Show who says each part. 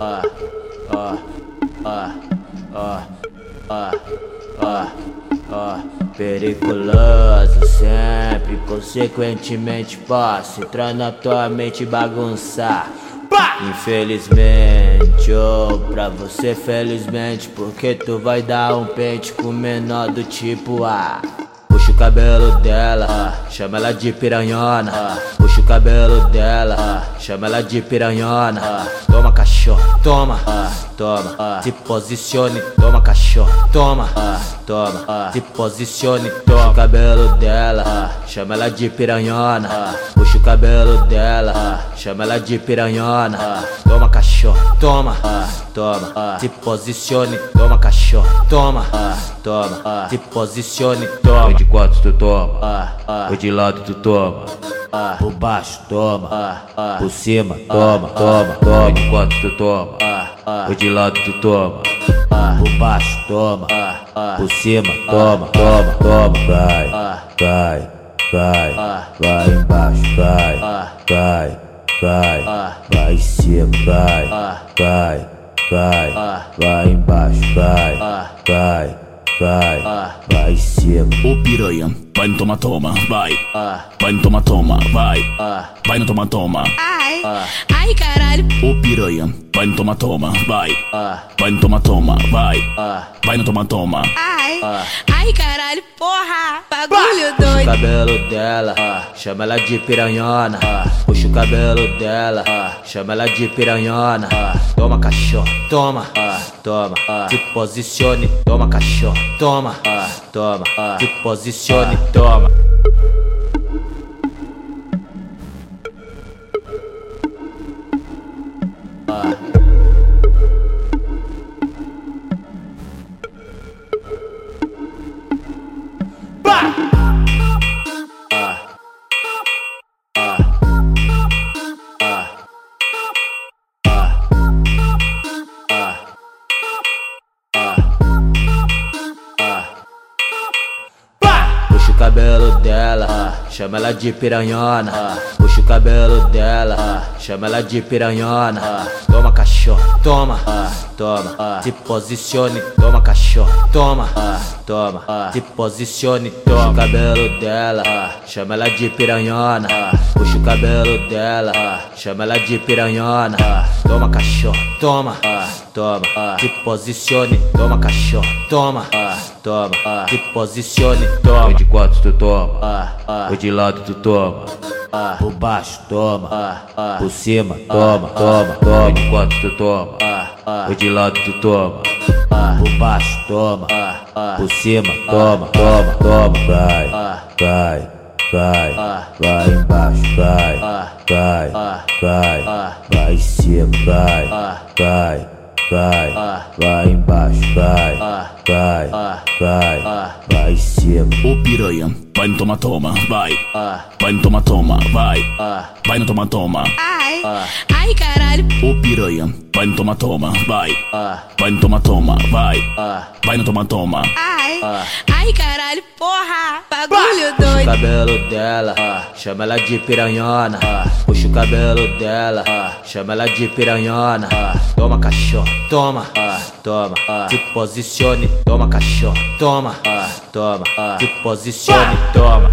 Speaker 1: ah, ah, ah, ah, ah, ah, ah, periculoso sempre, consequentemente posso entrar na tua mente e bagunçar. Infelizmente, ou pra você felizmente, porque tu vai dar um pente com menor do tipo A. Puxa o cabelo dela, chama ela de piranhona. Puxa o cabelo dela, chama ela de piranhona. Toma cachorro, toma, toma. Se posicione, toma cachorro, toma, toma. Se posicione, toma o cabelo dela, chama ela de piranhona. Puxa o cabelo dela, chama ela de piranhona. Toma cachorro, toma, toma. Se posicione, toma cachorro, toma, toma. Se posicione, toma.
Speaker 2: Oi de quatro tu toma, oi de lado tu toma, por baixo toma, por cima toma, toma, toma. De quatro tu toma, oi de lado tu toma, por baixo toma, por cima toma, toma, toma. Vai, vai, vai, vai embaixo, vai, vai, vai, vai em cima, vai, vai, vai, vai embaixo, vai, vai vai, vai em cima.
Speaker 3: Ô piranha, vai no toma toma, vai. Vai no toma toma, vai. Vai no toma toma.
Speaker 4: Ai, ai caralho.
Speaker 3: Ô piranha, vai no toma toma, vai. Vai no toma toma, vai. Vai no toma toma.
Speaker 4: Ai, ai caralho, porra. Bagulho
Speaker 1: Puxa o
Speaker 4: doido.
Speaker 1: cabelo dela, chama ela de piranhona. Puxa o cabelo dela, chama ela de piranhona. Toma cachorro, toma, toma. Se posicione, toma cachorro, toma, toma. Se posicione, toma. Chama ela de piranhona. Puxa o cabelo dela, chama ela de piranhona. Toma cachorro, toma, toma. Se posicione, toma cachorro, toma, toma. Se posicione, toma o cabelo dela, chama ela de piranhona. Puxa o cabelo dela, chama ela de piranhona. Toma cachorro, toma, toma. Se posicione, toma cachorro, toma, toma. Se posicione, toma.
Speaker 2: Oi de quatro tu toma, oi de lado tu toma, por baixo toma, por cima toma, toma, toma. Oi de quatro tu toma, oi de lado tu toma, por baixo toma, por cima toma, toma, toma. Vai, vai, vai, vai embaixo, vai, vai, vai, vai em cima, vai, vai, vai, vai embaixo, vai, vai, vai, vai em cima.
Speaker 3: Ô piranha, vai no toma toma, vai. Vai no toma toma, vai. Vai no toma toma.
Speaker 4: Ai, ai caralho.
Speaker 3: Ô piranha, vai no toma toma, vai. Vai no toma toma, vai. Vai no toma toma.
Speaker 4: Ai, ai caralho, porra. Bagulho
Speaker 1: Puxa o
Speaker 4: doido.
Speaker 1: cabelo dela, chama ela de piranhona. Puxa o cabelo dela, chama ela de piranhona. Toma cachorro, toma, toma. Se posicione, toma cachorro, toma, toma. Se posicione, toma.